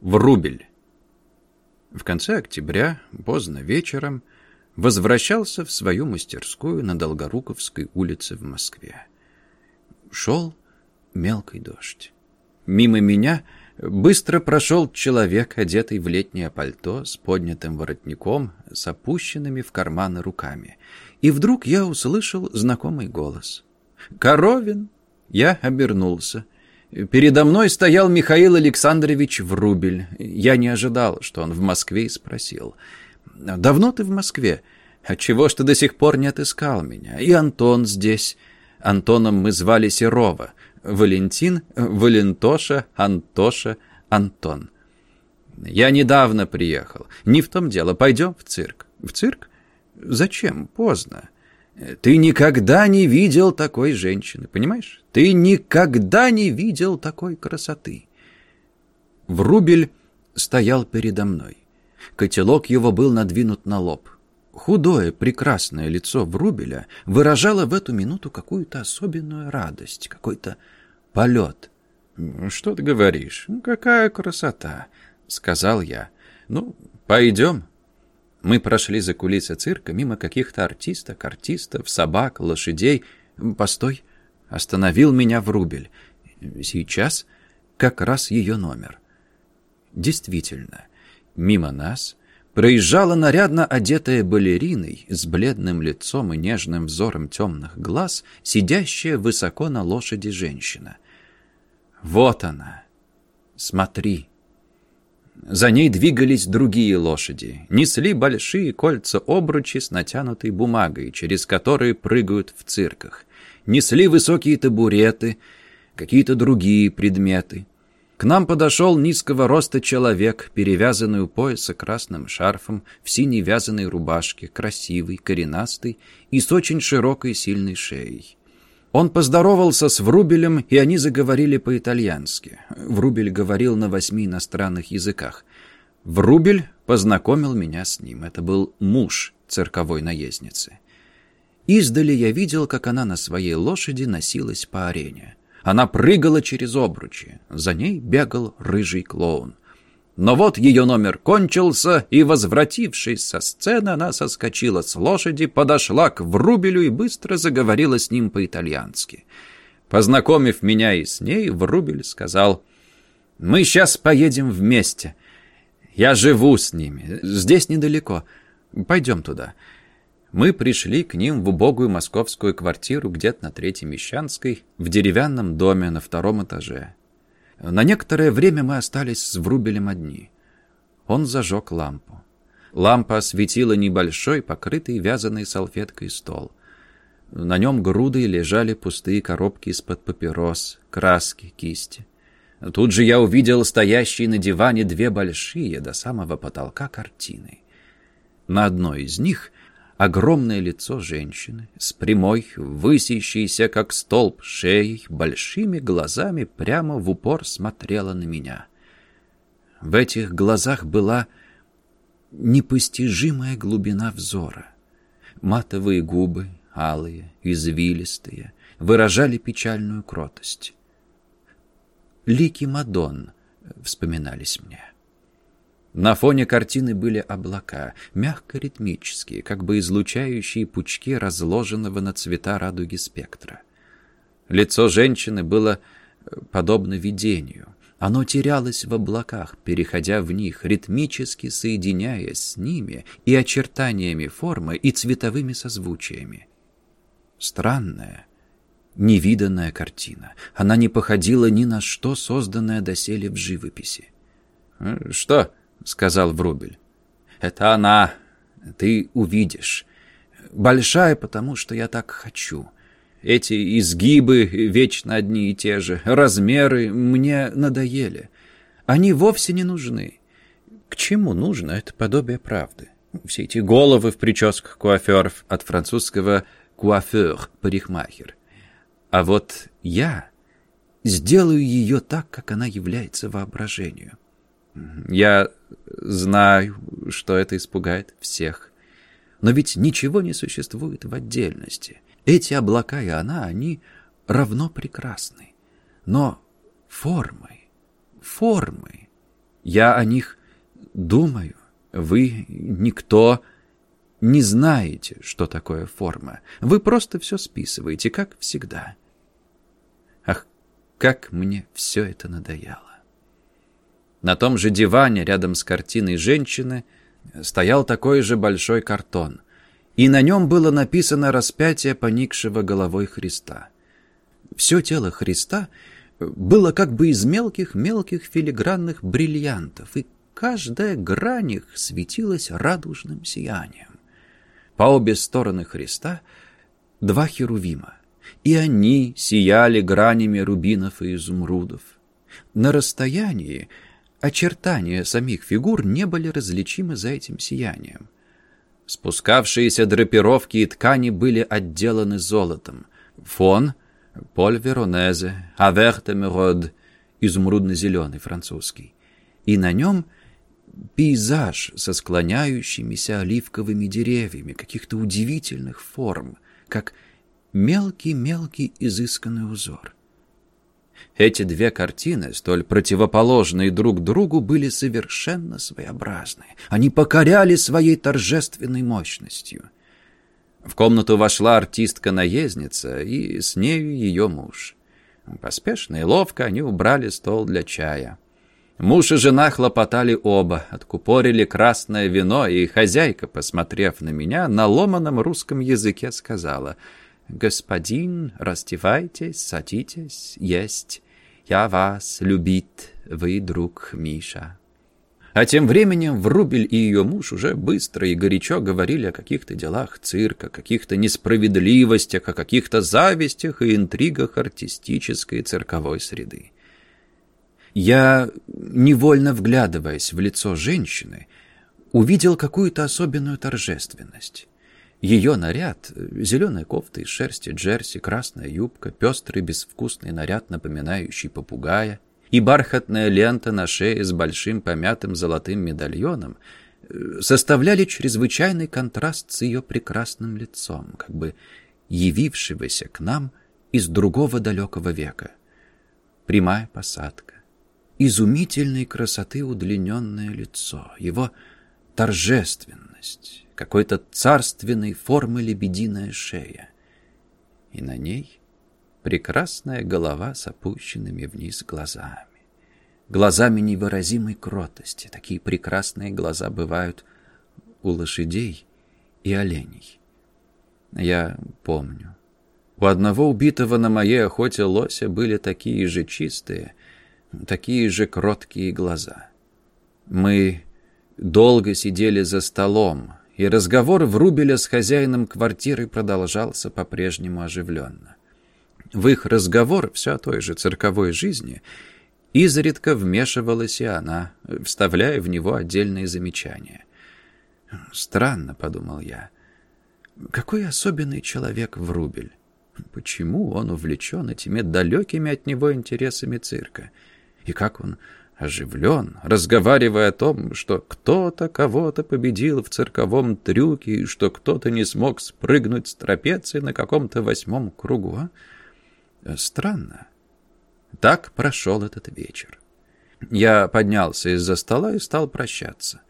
Врубель. В конце октября, поздно вечером, возвращался в свою мастерскую на Долгоруковской улице в Москве. Шел мелкий дождь. Мимо меня быстро прошел человек, одетый в летнее пальто, с поднятым воротником, с опущенными в карманы руками. И вдруг я услышал знакомый голос. «Коровин!» Я обернулся. Передо мной стоял Михаил Александрович Врубель. Я не ожидал, что он в Москве и спросил. «Давно ты в Москве? Отчего ж ты до сих пор не отыскал меня? И Антон здесь. Антоном мы звали Серова. Валентин, Валентоша, Антоша, Антон. Я недавно приехал. Не в том дело. Пойдем в цирк». «В цирк? Зачем? Поздно». Ты никогда не видел такой женщины, понимаешь? Ты никогда не видел такой красоты. Врубель стоял передо мной. Котелок его был надвинут на лоб. Худое, прекрасное лицо Врубеля выражало в эту минуту какую-то особенную радость, какой-то полет. «Что ты говоришь? Ну, какая красота!» — сказал я. «Ну, пойдем». Мы прошли за кулисы цирка мимо каких-то артисток, артистов, собак, лошадей. Постой, остановил меня Врубель. Сейчас как раз ее номер. Действительно, мимо нас проезжала нарядно одетая балериной с бледным лицом и нежным взором темных глаз, сидящая высоко на лошади женщина. Вот она. Смотри. За ней двигались другие лошади, несли большие кольца-обручи с натянутой бумагой, через которые прыгают в цирках. Несли высокие табуреты, какие-то другие предметы. К нам подошел низкого роста человек, перевязанный у пояса красным шарфом, в синей вязаной рубашке, красивый, коренастый и с очень широкой сильной шеей. Он поздоровался с Врубелем, и они заговорили по-итальянски. Врубель говорил на восьми иностранных языках. Врубель познакомил меня с ним. Это был муж цирковой наездницы. Издали я видел, как она на своей лошади носилась по арене. Она прыгала через обручи. За ней бегал рыжий клоун. Но вот ее номер кончился, и, возвратившись со сцены, она соскочила с лошади, подошла к Врубелю и быстро заговорила с ним по-итальянски. Познакомив меня и с ней, Врубель сказал, «Мы сейчас поедем вместе. Я живу с ними. Здесь недалеко. Пойдем туда». Мы пришли к ним в убогую московскую квартиру где-то на Третьей Мещанской, в деревянном доме на втором этаже. На некоторое время мы остались с Врубелем одни. Он зажег лампу. Лампа осветила небольшой, покрытый вязаной салфеткой стол. На нем грудой лежали пустые коробки из-под папирос, краски, кисти. Тут же я увидел стоящие на диване две большие до самого потолка картины. На одной из них огромное лицо женщины с прямой, высящейся как столб шеей, большими глазами прямо в упор смотрела на меня. В этих глазах была непостижимая глубина взора. Матовые губы, алые, извилистые, выражали печальную кротость. «Лики Мадон» вспоминались мне. На фоне картины были облака, мягко-ритмические, как бы излучающие пучки разложенного на цвета радуги спектра. Лицо женщины было э, подобно видению. Оно терялось в облаках, переходя в них, ритмически соединяясь с ними и очертаниями формы, и цветовыми созвучиями. Странная, невиданная картина. Она не походила ни на что, созданное доселе в живописи. «Э, «Что?» — сказал Врубель. «Это она. Ты увидишь. Большая, потому что я так хочу. Эти изгибы вечно одни и те же. Размеры мне надоели. Они вовсе не нужны. К чему нужно это подобие правды? Все эти головы в прическах куаферов от французского «куафер» — парикмахер. А вот я сделаю ее так, как она является воображению. Я знаю, что это испугает всех. Но ведь ничего не существует в отдельности. Эти облака и она, они равно прекрасны. Но формы, формы Я о них думаю. Вы никто не знаете, что такое форма. Вы просто все списываете, как всегда. Ах, как мне все это надоело. На том же диване рядом с картиной женщины стоял такой же большой картон, и на нем было написано распятие поникшего головой Христа. Все тело Христа было как бы из мелких-мелких филигранных бриллиантов, и каждая грань их светилась радужным сиянием. По обе стороны Христа два херувима, и они сияли гранями рубинов и изумрудов. На расстоянии очертания самих фигур не были различимы за этим сиянием. Спускавшиеся драпировки и ткани были отделаны золотом. Фон — Поль Веронезе, Авертемерод, изумрудно-зеленый французский. И на нем — пейзаж со склоняющимися оливковыми деревьями каких-то удивительных форм, как мелкий-мелкий изысканный узор. Эти две картины, столь противоположные друг другу, были совершенно своеобразны. Они покоряли своей торжественной мощностью. В комнату вошла артистка-наездница, и с нею ее муж. Поспешно и ловко они убрали стол для чая. Муж и жена хлопотали оба, откупорили красное вино, и хозяйка, посмотрев на меня, на ломаном русском языке сказала «Господин, раздевайтесь, садитесь, есть. Я вас любит, вы друг Миша». А тем временем Врубель и ее муж уже быстро и горячо говорили о каких-то делах цирка, каких-то несправедливостях, о каких-то завистях и интригах артистической цирковой среды. Я, невольно вглядываясь в лицо женщины, увидел какую-то особенную торжественность. Ее наряд, зеленая кофта из шерсти джерси, красная юбка, пестрый безвкусный наряд, напоминающий попугая, и бархатная лента на шее с большим помятым золотым медальоном составляли чрезвычайный контраст с ее прекрасным лицом, как бы явившегося к нам из другого далекого века. Прямая посадка, изумительной красоты удлиненное лицо, его торжественность, какой-то царственной формы лебединая шея. И на ней прекрасная голова с опущенными вниз глазами. Глазами невыразимой кротости. Такие прекрасные глаза бывают у лошадей и оленей. Я помню. У одного убитого на моей охоте лося были такие же чистые, такие же кроткие глаза. Мы долго сидели за столом, и разговор Врубеля с хозяином квартиры продолжался по-прежнему оживленно. В их разговор все о той же цирковой жизни изредка вмешивалась и она, вставляя в него отдельные замечания. «Странно», — подумал я, — «какой особенный человек Врубель? Почему он увлечен этими далекими от него интересами цирка?» И как он оживлен, разговаривая о том, что кто-то кого-то победил в цирковом трюке и что кто-то не смог спрыгнуть с трапеции на каком-то восьмом кругу. А? Э, странно. Так прошел этот вечер. Я поднялся из-за стола и стал прощаться.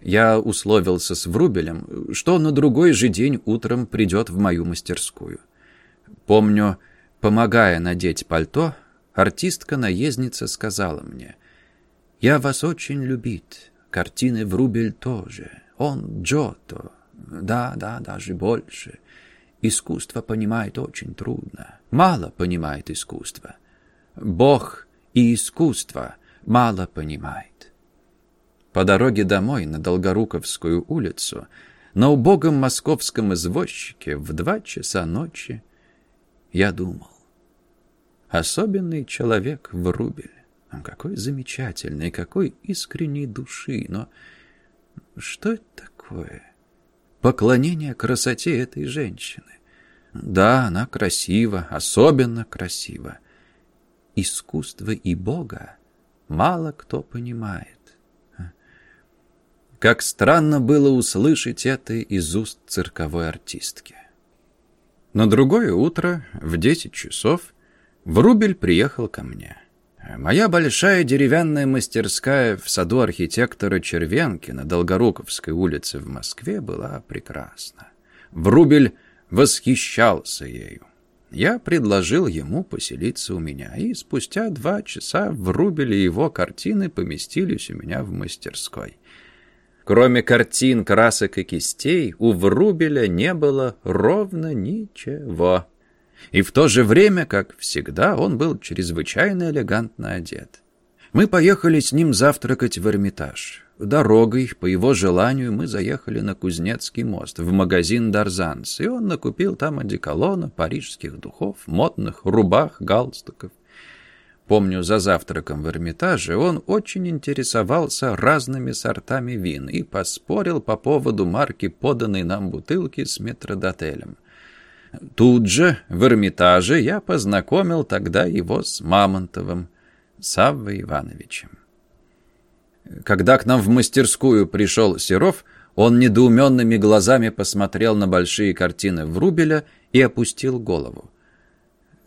Я условился с Врубелем, что на другой же день утром придет в мою мастерскую. Помню, помогая надеть пальто, Артистка-наездница сказала мне, «Я вас очень любит, картины Врубель тоже, он Джото, да, да, даже больше. Искусство понимает очень трудно, мало понимает искусство. Бог и искусство мало понимает». По дороге домой на Долгоруковскую улицу на убогом московском извозчике в два часа ночи я думал. Особенный человек Врубель. Какой замечательный, какой искренней души. Но что это такое? Поклонение красоте этой женщины. Да, она красива, особенно красива. Искусство и Бога мало кто понимает. Как странно было услышать это из уст цирковой артистки. На другое утро в десять часов Врубель приехал ко мне. Моя большая деревянная мастерская в саду архитектора Червенки на Долгоруковской улице в Москве была прекрасна. Врубель восхищался ею. Я предложил ему поселиться у меня, и спустя два часа Врубель и его картины поместились у меня в мастерской. Кроме картин, красок и кистей, у Врубеля не было ровно ничего. И в то же время, как всегда, он был чрезвычайно элегантно одет. Мы поехали с ним завтракать в Эрмитаж. Дорогой, по его желанию, мы заехали на Кузнецкий мост, в магазин «Дарзанс», и он накупил там одеколона, парижских духов, модных рубах, галстуков. Помню, за завтраком в Эрмитаже он очень интересовался разными сортами вин и поспорил по поводу марки поданной нам бутылки с метродотелем. Тут же, в Эрмитаже, я познакомил тогда его с Мамонтовым, Саввой Ивановичем. Когда к нам в мастерскую пришел Серов, он недоуменными глазами посмотрел на большие картины Врубеля и опустил голову.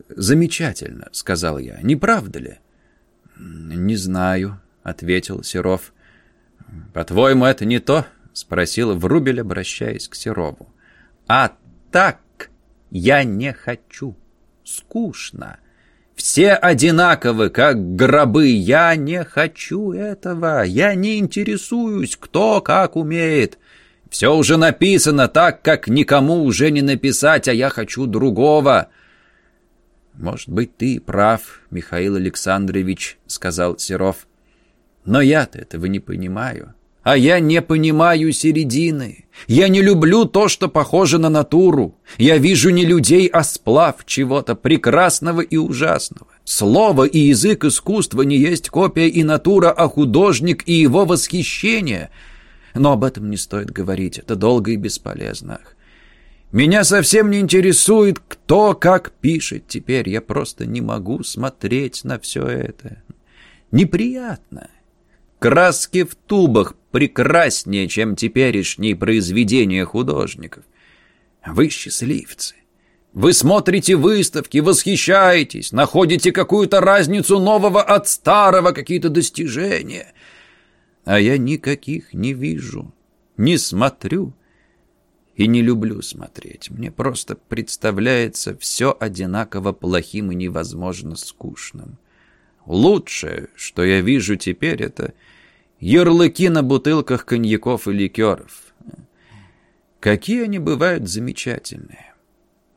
«Замечательно», — сказал я, — «не правда ли?» «Не знаю», — ответил Серов. «По-твоему, это не то?» — спросил Врубель, обращаясь к Серову. «А так я не хочу. Скучно. Все одинаковы, как гробы. Я не хочу этого. Я не интересуюсь, кто как умеет. Все уже написано так, как никому уже не написать, а я хочу другого. «Может быть, ты прав, Михаил Александрович», — сказал Серов. «Но я-то этого не понимаю. А я не понимаю середины. Я не люблю то, что похоже на натуру. Я вижу не людей, а сплав чего-то прекрасного и ужасного. Слово и язык искусства не есть копия и натура, а художник и его восхищение. Но об этом не стоит говорить, это долго и бесполезно. Меня совсем не интересует, кто как пишет теперь. Я просто не могу смотреть на все это. Неприятно. Краски в тубах прекраснее, чем теперешние произведения художников. Вы счастливцы. Вы смотрите выставки, восхищаетесь, находите какую-то разницу нового от старого, какие-то достижения. А я никаких не вижу, не смотрю и не люблю смотреть. Мне просто представляется все одинаково плохим и невозможно скучным. Лучшее, что я вижу теперь, это ярлыки на бутылках коньяков и ликеров. Какие они бывают замечательные.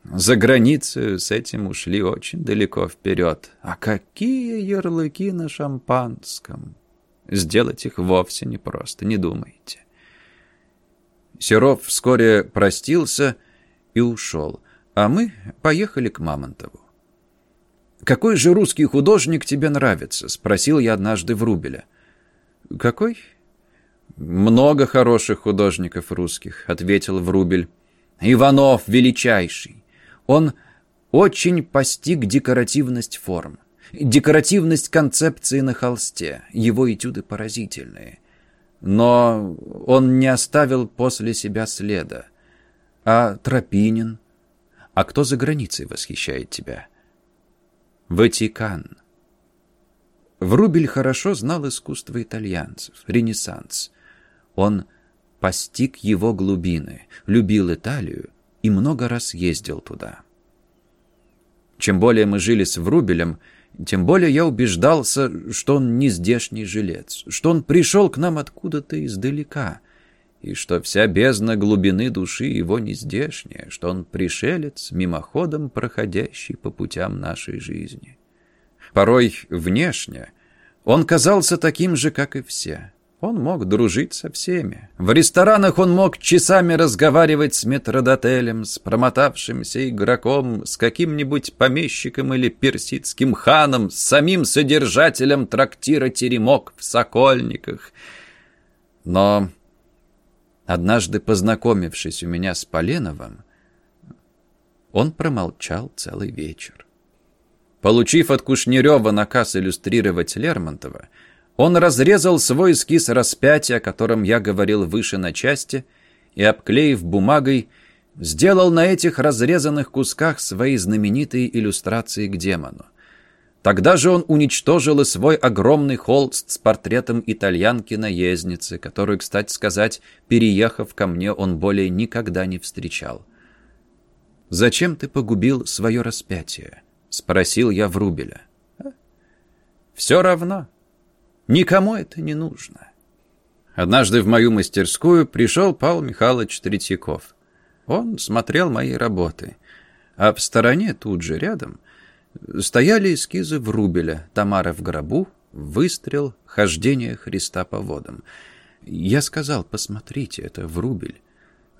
За границу с этим ушли очень далеко вперед. А какие ярлыки на шампанском? Сделать их вовсе непросто, не думайте. Серов вскоре простился и ушел, а мы поехали к Мамонтову. «Какой же русский художник тебе нравится?» — спросил я однажды Врубеля. «Какой?» «Много хороших художников русских», — ответил Врубель. «Иванов величайший. Он очень постиг декоративность форм, декоративность концепции на холсте. Его этюды поразительные. Но он не оставил после себя следа. А Тропинин? А кто за границей восхищает тебя?» Ватикан. Врубель хорошо знал искусство итальянцев, ренессанс. Он постиг его глубины, любил Италию и много раз ездил туда. Чем более мы жили с Врубелем, тем более я убеждался, что он не здешний жилец, что он пришел к нам откуда-то издалека, и что вся бездна глубины души его не здешняя, что он пришелец, мимоходом проходящий по путям нашей жизни. Порой внешне он казался таким же, как и все. Он мог дружить со всеми. В ресторанах он мог часами разговаривать с метродотелем, с промотавшимся игроком, с каким-нибудь помещиком или персидским ханом, с самим содержателем трактира «Теремок» в Сокольниках. Но Однажды, познакомившись у меня с Поленовым, он промолчал целый вечер. Получив от Кушнерева наказ иллюстрировать Лермонтова, он разрезал свой эскиз распятия, о котором я говорил выше на части, и, обклеив бумагой, сделал на этих разрезанных кусках свои знаменитые иллюстрации к демону. Тогда же он уничтожил и свой огромный холст с портретом итальянки-наездницы, которую, кстати сказать, переехав ко мне, он более никогда не встречал. «Зачем ты погубил свое распятие?» — спросил я Врубеля. «Все равно. Никому это не нужно». Однажды в мою мастерскую пришел Павел Михайлович Третьяков. Он смотрел мои работы, а в стороне, тут же рядом, стояли эскизы Врубеля, Тамара в гробу, выстрел, хождение Христа по водам. Я сказал, посмотрите, это Врубель.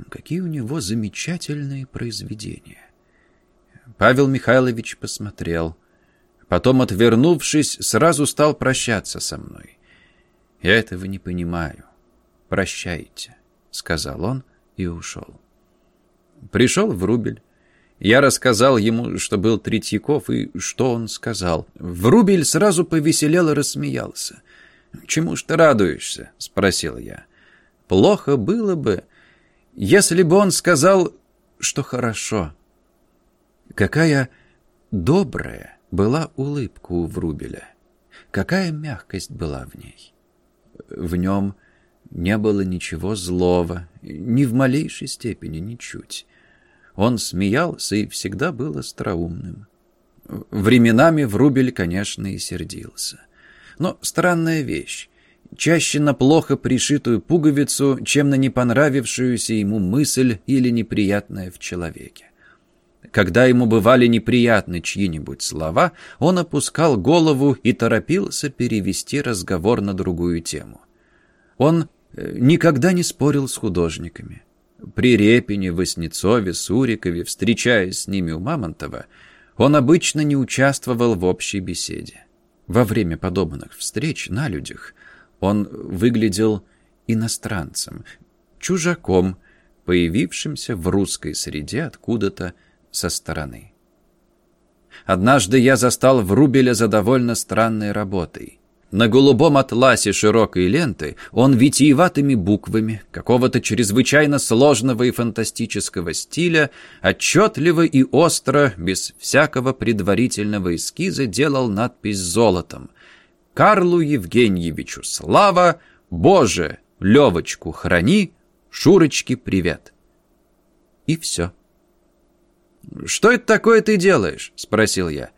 Какие у него замечательные произведения. Павел Михайлович посмотрел. Потом, отвернувшись, сразу стал прощаться со мной. «Я этого не понимаю. Прощайте», — сказал он и ушел. Пришел Врубель. Я рассказал ему, что был Третьяков, и что он сказал. Врубель сразу повеселел и рассмеялся. «Чему ж ты радуешься?» — спросил я. «Плохо было бы, если бы он сказал, что хорошо». Какая добрая была улыбка у Врубеля. Какая мягкость была в ней. В нем не было ничего злого, ни в малейшей степени, ничуть. Он смеялся и всегда был остроумным. Временами Врубель, конечно, и сердился. Но странная вещь. Чаще на плохо пришитую пуговицу, чем на непонравившуюся ему мысль или неприятное в человеке. Когда ему бывали неприятны чьи-нибудь слова, он опускал голову и торопился перевести разговор на другую тему. Он э, никогда не спорил с художниками. При Репине, Васнецове, Сурикове, встречаясь с ними у Мамонтова, он обычно не участвовал в общей беседе. Во время подобных встреч на людях он выглядел иностранцем, чужаком, появившимся в русской среде откуда-то со стороны. Однажды я застал Врубеля за довольно странной работой. На голубом атласе широкой ленты он витиеватыми буквами какого-то чрезвычайно сложного и фантастического стиля отчетливо и остро, без всякого предварительного эскиза, делал надпись золотом. «Карлу Евгеньевичу слава! Боже, Левочку храни! Шурочке привет!» И все. «Что это такое ты делаешь?» — спросил я.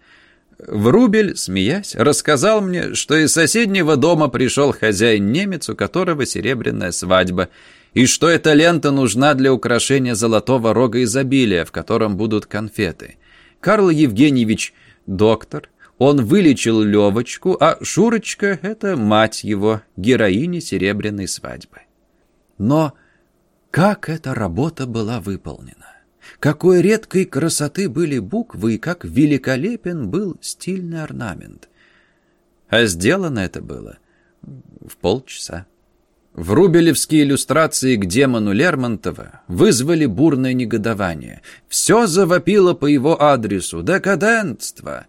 Врубель, смеясь, рассказал мне, что из соседнего дома пришел хозяин-немец, у которого серебряная свадьба, и что эта лента нужна для украшения золотого рога изобилия, в котором будут конфеты. Карл Евгеньевич – доктор, он вылечил Левочку, а Шурочка – это мать его, героиня серебряной свадьбы. Но как эта работа была выполнена? Какой редкой красоты были буквы и как великолепен был стильный орнамент. А сделано это было в полчаса. Врубелевские иллюстрации к демону Лермонтова вызвали бурное негодование. Все завопило по его адресу. Декадентство!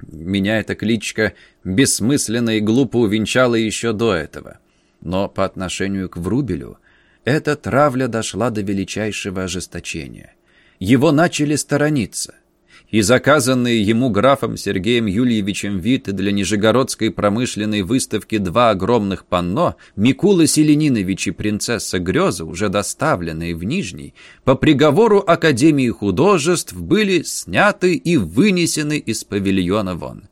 Меня эта кличка бессмысленно и глупо увенчала еще до этого. Но по отношению к Врубелю эта травля дошла до величайшего ожесточения его начали сторониться. И заказанные ему графом Сергеем Юльевичем Вит для Нижегородской промышленной выставки два огромных панно Микула Селенинович и принцесса Греза, уже доставленные в Нижний, по приговору Академии художеств были сняты и вынесены из павильона вон.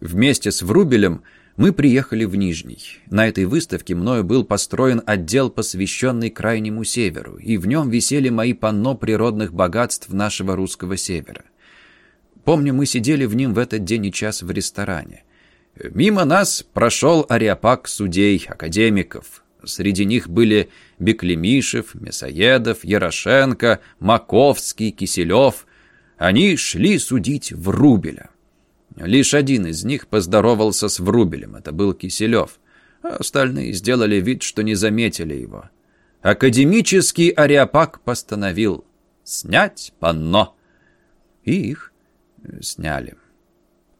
Вместе с Врубелем – мы приехали в Нижний. На этой выставке мною был построен отдел, посвященный Крайнему Северу, и в нем висели мои панно природных богатств нашего русского севера. Помню, мы сидели в нем в этот день и час в ресторане. Мимо нас прошел ариапак судей, академиков. Среди них были Беклемишев, Мясоедов, Ярошенко, Маковский, Киселев. Они шли судить Врубеля. Лишь один из них поздоровался с Врубелем, это был Киселев. А остальные сделали вид, что не заметили его. Академический ариапак постановил снять панно. И их сняли.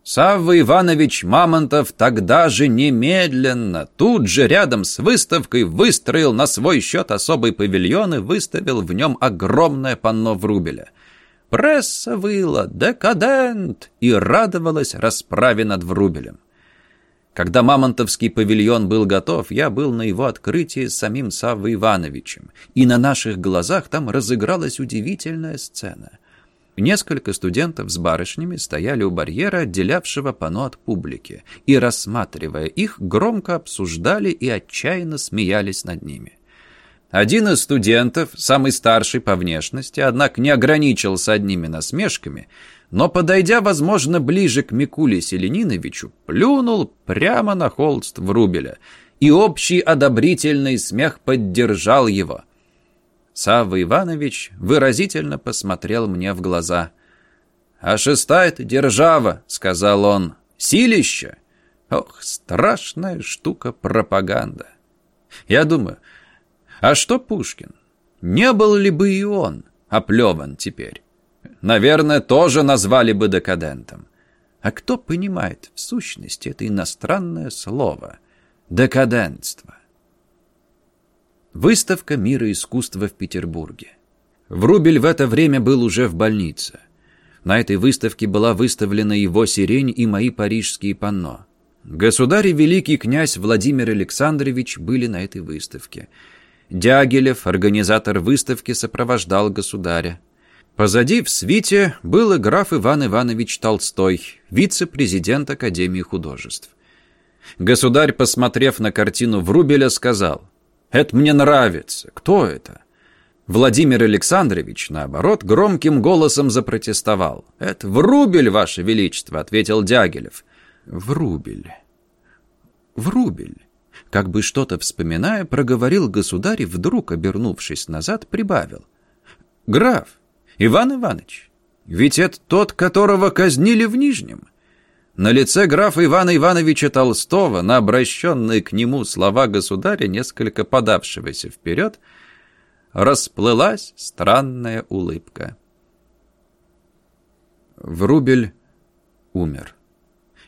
Савва Иванович Мамонтов тогда же немедленно, тут же рядом с выставкой, выстроил на свой счет особый павильон и выставил в нем огромное панно Врубеля. Пресса выла «Декадент!» и радовалась расправе над Врубелем. Когда Мамонтовский павильон был готов, я был на его открытии с самим Саввой Ивановичем, и на наших глазах там разыгралась удивительная сцена. Несколько студентов с барышнями стояли у барьера, отделявшего пано от публики, и, рассматривая их, громко обсуждали и отчаянно смеялись над ними. Один из студентов, самый старший по внешности, однако не ограничился одними насмешками – но, подойдя, возможно, ближе к Микуле Селениновичу, плюнул прямо на холст Врубеля, и общий одобрительный смех поддержал его. Савва Иванович выразительно посмотрел мне в глаза. «А шестая-то держава», — сказал он, — «силище». Ох, страшная штука пропаганда. Я думаю, а что Пушкин? Не был ли бы и он оплеван теперь? наверное, тоже назвали бы декадентом. А кто понимает в сущности это иностранное слово «декадентство»? Выставка мира искусства в Петербурге. Врубель в это время был уже в больнице. На этой выставке была выставлена его сирень и мои парижские панно. Государь и великий князь Владимир Александрович были на этой выставке. Дягилев, организатор выставки, сопровождал государя. Позади в свите был и граф Иван Иванович Толстой, вице-президент Академии художеств. Государь, посмотрев на картину Врубеля, сказал, «Это мне нравится. Кто это?» Владимир Александрович, наоборот, громким голосом запротестовал. «Это Врубель, Ваше Величество», — ответил Дягилев. «Врубель. Врубель». Как бы что-то вспоминая, проговорил государь и вдруг, обернувшись назад, прибавил. «Граф, Иван Иванович, ведь это тот, которого казнили в Нижнем. На лице графа Ивана Ивановича Толстого, на обращенные к нему слова государя, несколько подавшегося вперед, расплылась странная улыбка. Врубель умер.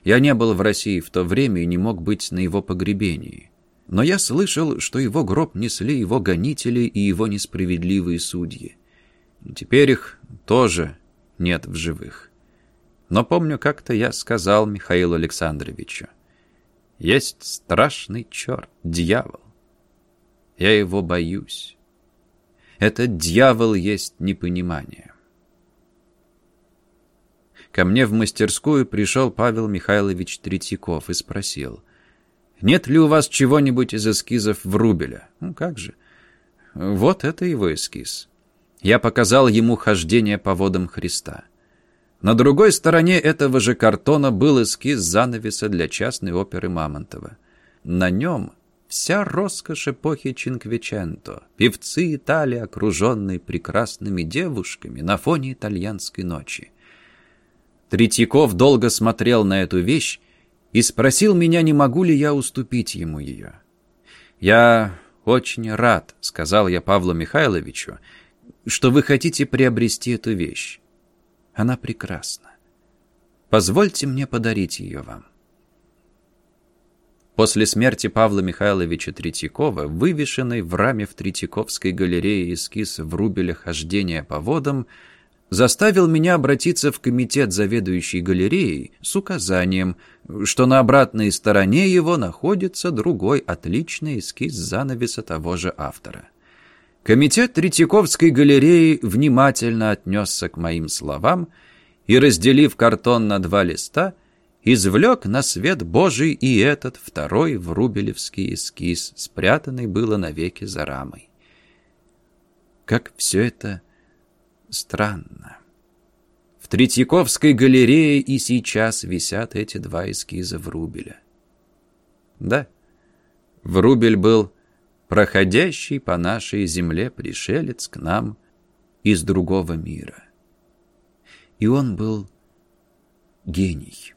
Я не был в России в то время и не мог быть на его погребении. Но я слышал, что его гроб несли его гонители и его несправедливые судьи. Теперь их тоже нет в живых. Но помню, как-то я сказал Михаилу Александровичу, есть страшный черт, дьявол. Я его боюсь. Этот дьявол есть непонимание. Ко мне в мастерскую пришел Павел Михайлович Третьяков и спросил, «Нет ли у вас чего-нибудь из эскизов Врубеля?» «Ну, как же?» «Вот это его эскиз». Я показал ему хождение по водам Христа. На другой стороне этого же картона был эскиз занавеса для частной оперы Мамонтова. На нем вся роскошь эпохи Чинквиченто, певцы Италии, окруженные прекрасными девушками на фоне итальянской ночи. Третьяков долго смотрел на эту вещь и спросил меня, не могу ли я уступить ему ее. «Я очень рад», — сказал я Павлу Михайловичу, — что вы хотите приобрести эту вещь. Она прекрасна. Позвольте мне подарить ее вам. После смерти Павла Михайловича Третьякова, вывешенный в раме в Третьяковской галерее эскиз в рубеле хождения по водам, заставил меня обратиться в комитет заведующей галереей с указанием, что на обратной стороне его находится другой отличный эскиз занавеса того же автора. Комитет Третьяковской галереи внимательно отнесся к моим словам и, разделив картон на два листа, извлек на свет Божий и этот второй врубелевский эскиз, спрятанный было навеки за рамой. Как все это странно. В Третьяковской галерее и сейчас висят эти два эскиза Врубеля. Да, Врубель был проходящий по нашей земле пришелец к нам из другого мира. И он был гений.